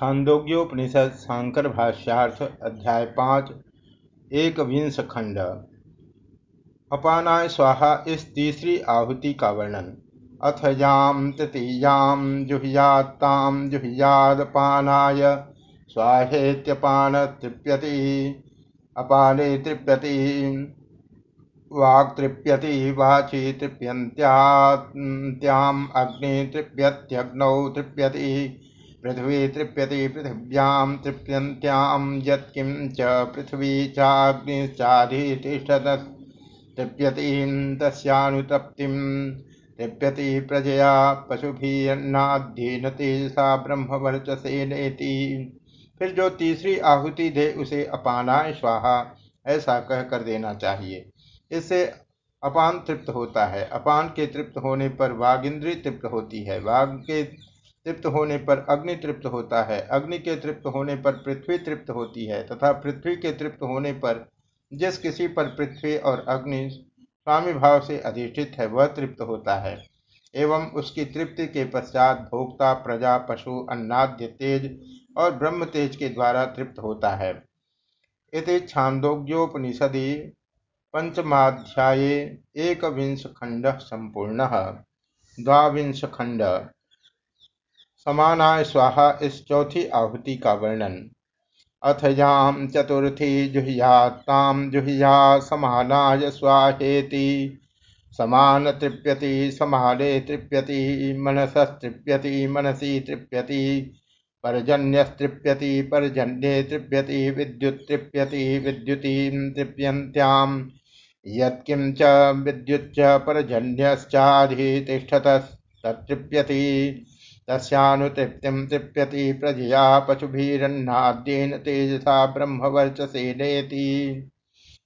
छांदोग्योपनिषद शांकर भाष्यार्थ अध्याय पाँच एक विंश खंड। अपानाय स्वाहा इस तीसरी आहुति का वर्णन। अथ याम तृतीयाम जुहियात्ताम जुहियादपानाय स्वाहेत्यपान तृप्यति अपाने तृप्यति वाक् तृप्यति वाची तृप्यन्त्याम अग्नि तृप्यत्यग्नौ तृप्यति। पृथ्वी तृप्यति पृथिव्यां तृप्यन्त्यां यत्किं च पृथ्वी चाग्निश्चाधितिष्ठत तृप्यतीं तस्यानुतप्तिं तृप्यति प्रजया पशुभिन्नाध्येन तेजसा ब्रह्मवर्चसेनेति फिर जो तीसरी आहुति दे, उसे अपानाय स्वाहा, ऐसा कह कर देना चाहिए। इससे अपान तृप्त होता है। अपान के तृप्त होने पर वाघ इंद्री तृप्त होती है। वाग के तृप्त होने पर अग्नि तृप्त होता है। अग्नि के तृप्त होने पर पृथ्वी तृप्त होती है तथा पृथ्वी के तृप्त होने पर जिस किसी पर पृथ्वी और अग्नि स्वामी भाव से अधिष्ठित है, वह तृप्त होता है। एवं उसकी तृप्ति के पश्चात भोक्ता, प्रजा, पशु, अन्नाद्य, तेज और ब्रह्म तेज के द्वारा तृप्त होता है। इति छांदोग्योपनिषदि पंचमाध्याये एकविंश खंड संपूर्ण। द्वांश खंड समानाय स्वाहा, इस चौथी आहुति का वर्णन। अथ याम चतुर्थी जुहियात्ताम जुहिया समानाय स्वाहेति। समान तृप्यति समाने तृप्यति मनस तृप्यति मनसी तृप्यति, पर्जन्यस्तृप्यति, पर्जन्ये तृप्यति विद्युत तृप्यति विद्युती तृप्यन्त्याम यत्किं च विद्युच्च परजन्यश्चाधितिष्ठतस्तृप्यति तस्यानुतृप्तिं तृप्यति प्रजया पशुभिरन्नाद्येन तेजसा ब्रह्मवर्चसेनेति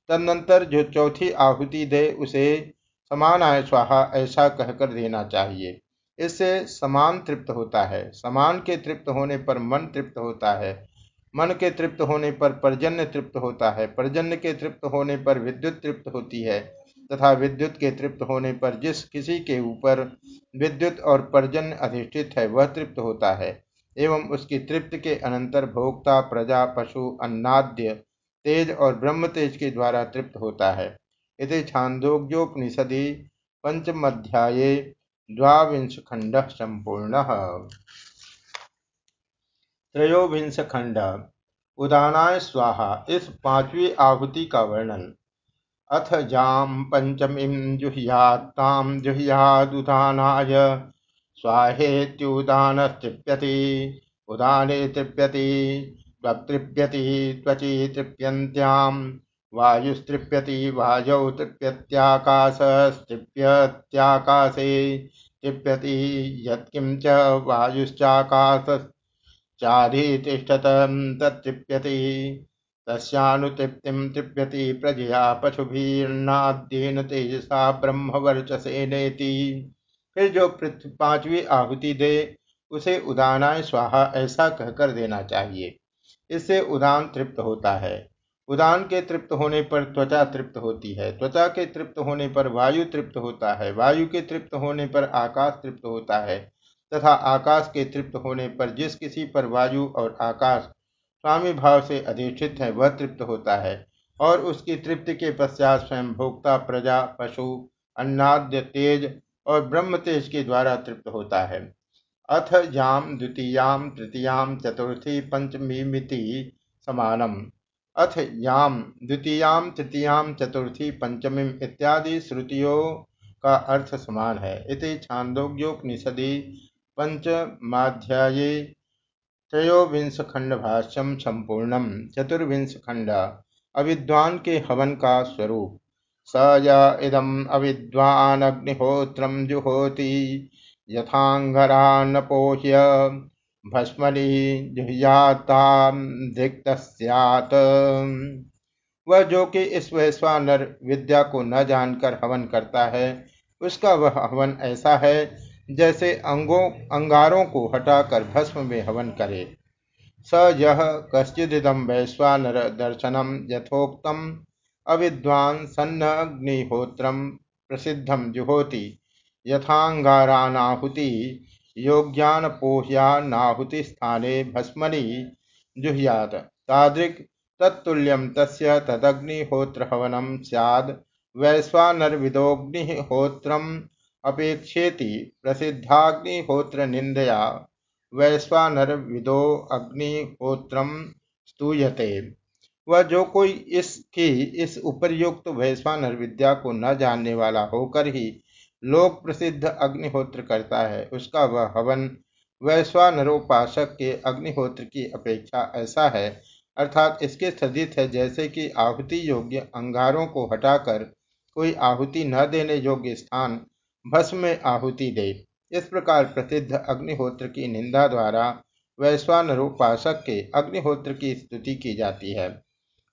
तदनंतर जो चौथी आहुति दे, उसे समान आय स्वाहा ऐसा कहकर देना चाहिए। इससे समान तृप्त होता है। समान के तृप्त होने पर मन तृप्त होता है। मन के तृप्त होने पर पर्जन्य तृप्त होता है। पर्जन्य के तृप्त होने पर विद्युत तृप्त होती है। तथा विद्युत के तृप्त होने पर जिस किसी के ऊपर विद्युत और पर्जन्य अधिष्ठित है, वह तृप्त होता है। एवं उसकी तृप्त के अनंतर भोक्ता, प्रजा, पशु, अन्नाद्य, तेज और ब्रह्म तेज के द्वारा तृप्त होता है। इति छांदोग्योपनिषदि पंचमध्याये द्वांश खंड संपूर्ण। त्रयोविंश खंड उदानाय स्वाहा। इस पांचवी आहुति का वर्णन। अथ जाम पंचमी जुहियात्ताम जुहियादुदानाय। तृप्यति उदाने तृप्यति त्वतृप्यति त्वचि तृप्यन्त्याम वायुस्तृप्यति वायौ तृप्यत्याकाशस्तृप्यत्याकाशे तृप्यति यत्किं च वायुश्चाकाश चाधितिष्ठतं तृप्यति तस्यानुतृप्तिं तृप्यति प्रजया पशुभिर्नाद्येन तेजसा ब्रह्मवर्चसेनेति फिर जो पांचवी आहुति दे, उसे उदानाय स्वाहा ऐसा कहकर देना चाहिए। इससे उदान तृप्त होता है। उदान के तृप्त होने पर त्वचा तृप्त होती है। त्वचा के तृप्त होने पर वायु तृप्त होता है। वायु के तृप्त होने पर आकाश तृप्त होता है। तथा आकाश के तृप्त होने पर जिस किसी पर वायु और आकाश स्वामी भाव से अधिष्ठित है, वह तृप्त होता है। और उसकी तृप्ति के पश्चात स्वयं भोक्ता, प्रजा, पशु, अन्नाद्य, तेज और ब्रह्म तेज के द्वारा तृप्त होता है। अथ याम द्वितीयाम तृतीयाम चतुर्थी पंचमी मिति समानम। अथ याम द्वितीयाम तृतीयाम चतुर्थी पंचमी इत्यादि श्रुतियों का अर्थ समान है। इति छांदोग्योपनिषदि पंचमाध्याये त्रयोविंश खंड भाष्यम संपूर्ण चतुर्विंश खंड अविद्वान के हवन का स्वरूप। स य इदम अविद्वान अग्निहोत्र जुहोति यथांगरान्नपोह्य भस्मनि जुह्याताधिक्त वह जो कि इस वैश्वानर विद्या को न जानकर हवन करता है, उसका वह हवन ऐसा है जैसे अंगों, अंगारों को हटाकर भस्म में हवन करे। स यह कश्चिदम वैश्वानर दर्शनम यथोक्तम अविद्वान सन्नग्निहोत्रम प्रसिद्धम जुहोति। यथांगारानाहुति योग्यानपोह्यानाहुतिस्थाने भस्मनि जुह्यात। तादृक् तत्तुल्यं तस्य तदग्निहोत्रहवनं स्याद्। वैश्वानरविदोऽग्निहोत्रम् अपेक्षेति प्रसिद्धाग्निहोत्रनिन्दया वैश्वानरविदो अग्निहोत्रम स्तूयते। वह जो कोई इसकी इस उपरयुक्त वैश्वानर विद्या को न जानने वाला होकर ही लोक प्रसिद्ध अग्निहोत्र करता है, उसका वह हवन वैश्वानरोपासक के अग्निहोत्र की अपेक्षा ऐसा है, अर्थात इसके सदित है जैसे कि आहुति योग्य अंगारों को हटाकर कोई आहुति न देने योग्य स्थान भस्म में आहुति दे। इस प्रकार प्रसिद्ध अग्निहोत्र की निंदा द्वारा वैश्वान वैश्वानरोपासक के अग्निहोत्र की स्तुति की जाती है।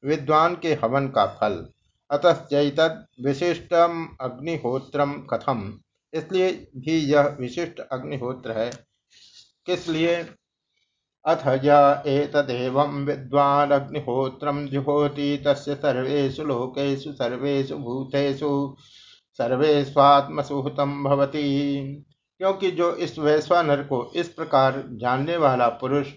विद्वान के हवन का फल। अतश्चैत विशिष्टम अग्निहोत्रम कथम। इसलिए भी यह विशिष्ट अग्निहोत्र है। किस लिए? अथ य विद्वान अग्निहोत्रम जुहोति तस्य सर्वेषु लोकेषु सर्वेषु भूतेषु सर्वेष्वात्मसुहृतम भवति। क्योंकि जो इस वैश्वानर को इस प्रकार जानने वाला पुरुष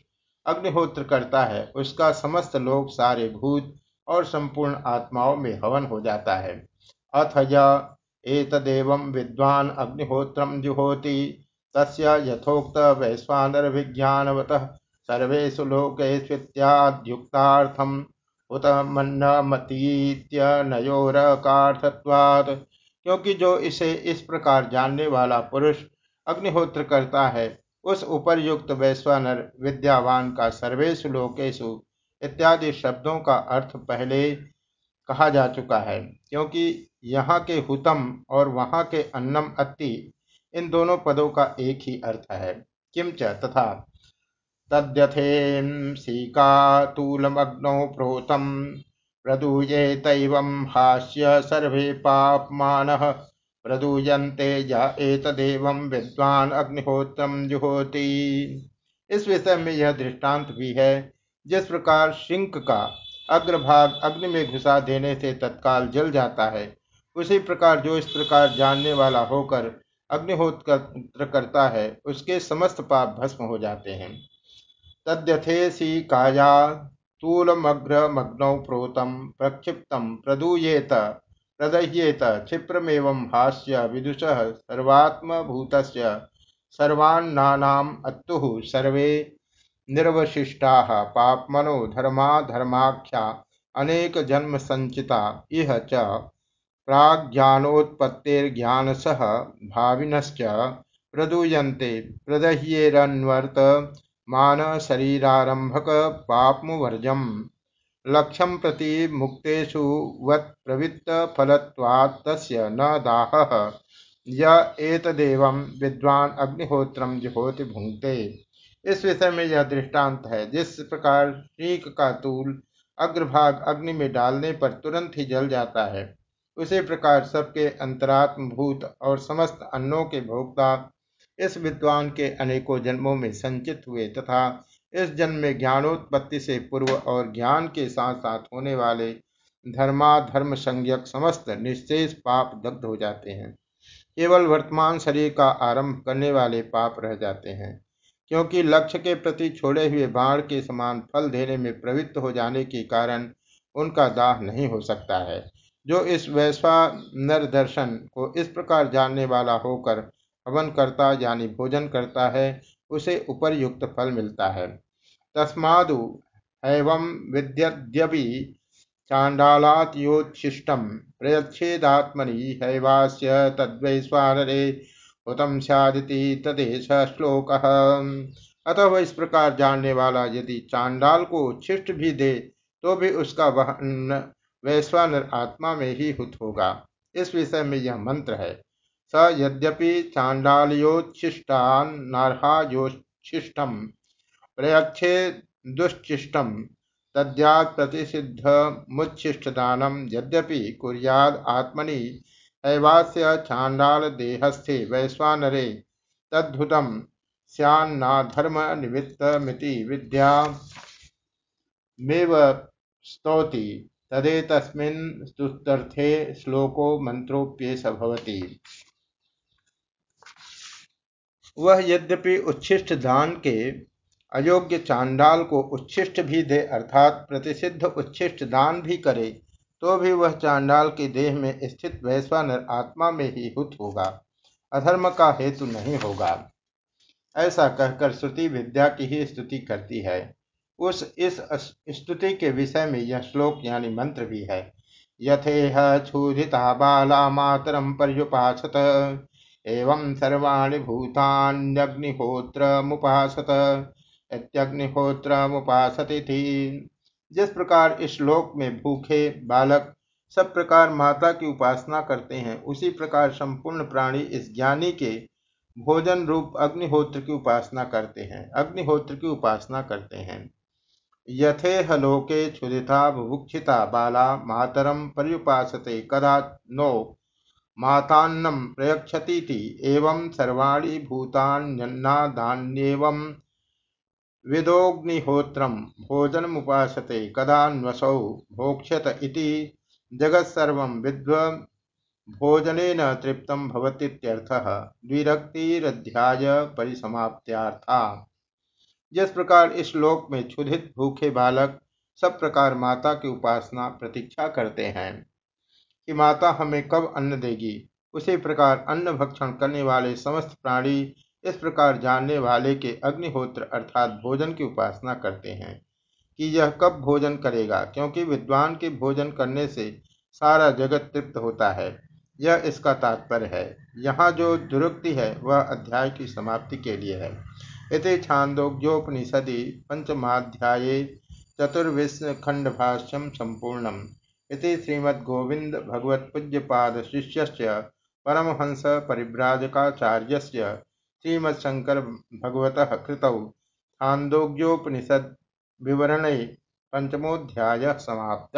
अग्निहोत्र करता है, उसका समस्त लोक सारे भूत और संपूर्ण आत्माओं में हवन हो जाता है। अथ एतदेव विद्वान अग्निहोत्रम जुहोति। तस्य यथोक्त वैश्वानर विज्ञानवत सर्वेषु लोकेष्वित्याद्युक्तार्थम उत मन्नमतीत्यनयोरकार्थत्वात् क्योंकि जो इसे इस प्रकार जानने वाला पुरुष अग्निहोत्र करता है, उस उपरयुक्त वैश्वानर, विद्यावान का सर्वेशु लोकेशु इत्यादि शब्दों का अर्थ पहले कहा जा चुका है, क्योंकि यहाँ के हुतम और वहाँ के अन्नम अति इन दोनों पदों का एक ही अर्थ है। किंच तथा तद्यथेंसीकातूलमग्नौ प्रोतम। प्रदूये हास्य सर्वे पापमानः। प्रदूयन्ते य विद्वान अग्निहोत्रम जुहोति। इस विषय में यह दृष्टांत भी है, जिस प्रकार शिंक का अग्रभाग अग्नि में घुसा देने से तत्काल जल जाता है, उसी प्रकार जो इस प्रकार जानने वाला होकर अग्निहोत्र करता है, उसके समस्त पाप भस्म हो जाते हैं। तद्यथेसी काया तूलमग्रमग्नौ प्रोतम प्रक्षिप्तम प्रदूयेत, प्रदह्येत, क्षिप्रमेव हास्य विदुष सर्वात्मभूत सर्वान्नानाम् अत्तुः सर्वे निर्वशिष्टाः पापमनो धर्मा धर्माख्या अनेक जन्म संचिता इह च प्राज्ञानोत्पत्तिर्ज्ञानसह भाविनश्च प्रदूयन्ते, प्रदह्येरन्वर्त मान शरीरारंभक पापमुवर्जम्। लक्ष्यम प्रति मुक्तेषु वत् प्रवृत्त फलत्वात्तस्य न दाहः। य एतदेवं विद्वान अग्निहोत्रम जुहोति भुंगते इस विषय में यह दृष्टांत है। जिस प्रकार शीख का तूल अग्रभाग अग्नि में डालने पर तुरंत ही जल जाता है, उसी प्रकार सबके अंतरात्म भूत और समस्त अन्नों के भोक्ता इस विद्वान के अनेकों जन्मों में संचित हुए तथा इस जन्म में ज्ञानोत्पत्ति से पूर्व और ज्ञान के साथ साथ होने वाले धर्माधर्म संज्ञक समस्त निश्चेष पाप दग्ध हो जाते हैं। केवल वर्तमान शरीर का आरंभ करने वाले पाप रह जाते हैं, क्योंकि लक्ष्य के प्रति छोड़े हुए बाण के समान फल देने में प्रवृत्त हो जाने के कारण उनका दाह नहीं हो सकता है। जो इस वैश्वा दर्शन को इस प्रकार जानने वाला होकर हवन करता यानी भोजन करता है, उसे उपरयुक्त फल मिलता है। तस्मादु एवं विद्यद्यपि चाण्डालात्योच्छिष्टं प्रयच्छेदात्मनि हैवास्य तद्वैश्वानरे हुतम स्यादिति तदेश श्लोक। अतः इस प्रकार जानने वाला यदि चांडाल को उच्छिष्ट भी दे तो भी उसका वह वैश्वानर आत्मा में ही हुत होगा। इस विषय में यह मंत्र है। स यद्यपि प्रयक्षे दुश्चिष्टम तद्यात् प्रतिषिद्धमुच्छिष्टदानं यद्यपि कुर्याद आत्मनि एवास्य देहस्थे वैश्वानरे तद्धुतं स्यान्नाधर्मनिमित्तमिति विद्यामेव स्तौति, तदेतस्मिन् स्तुत्यर्थे श्लोको मंत्रोप्येष भवति। वह यद्यपि उच्छिष्ट दान के अयोग्य चांडाल को उच्छिष्ट भी दे, अर्थात प्रतिषिद्ध उच्छिष्ट दान भी करे तो भी वह चांडाल के देह में स्थित वैश्वानर आत्मा में ही हुत होगा। अधर्म का हेतु नहीं होगा। ऐसा कहकर श्रुति विद्या की ही स्तुति करती है। उस, इस स्तुति के विषय में यह श्लोक यानी मंत्र भी है। यथेह क्षुधिता बाला मातरम पर्युपासत। एवं सर्वाणि भूतान्यग्निहोत्र मुपासत इत्यग्निहोत्र मुपासति थी जिस प्रकार इस श्लोक में भूखे, बालक, सब प्रकार माता की उपासना करते हैं, उसी प्रकार संपूर्ण प्राणी इस ज्ञानी के भोजन रूप अग्निहोत्र की उपासना करते हैं, अग्निहोत्र की उपासना करते हैं। यथेह लोके क्षुदिता बुभुक्षिता, बाला, मातरम, पर्युपासते कदा नो मातान्नम प्रयक्षती एवं सर्वाणी भूतान्यन्नादान्येवं विदोग्निहोत्रम भोजनमुपासते कदान्वसौ भोक्ष्यत इति जगत्सर्वं विद्व भोजनेन तृप्तं द्विरक्तिरध्याय परिसमाप्त्यार्था। जिस प्रकार इस श्लोक में क्षुधित भूखे बालक सब प्रकार माता की उपासना प्रतीक्षा करते हैं। कि माता हमें कब अन्न देगी? उसी प्रकार अन्न भक्षण करने वाले समस्त प्राणी इस प्रकार जानने वाले के अग्निहोत्र अर्थात भोजन की उपासना करते हैं कि यह कब भोजन करेगा, क्योंकि विद्वान के भोजन करने से सारा जगत तृप्त होता है। यह इसका तात्पर्य है। यहाँ जो दुरुक्ति है, वह अध्याय की समाप्ति के लिए है। इति छांदोग्योपनिषदि पंचमाध्याये चतुर्विशखंडभाष्यम संपूर्णम। इति श्रीमद्गोविंद भगवत पूज्यपाद शिष्य परमहंस परिव्राजकाचार्य श्रीमद्शंकर भगवत कृतौ छांदोग्योपनिषद विवरण पंचमोध्याय समाप्त।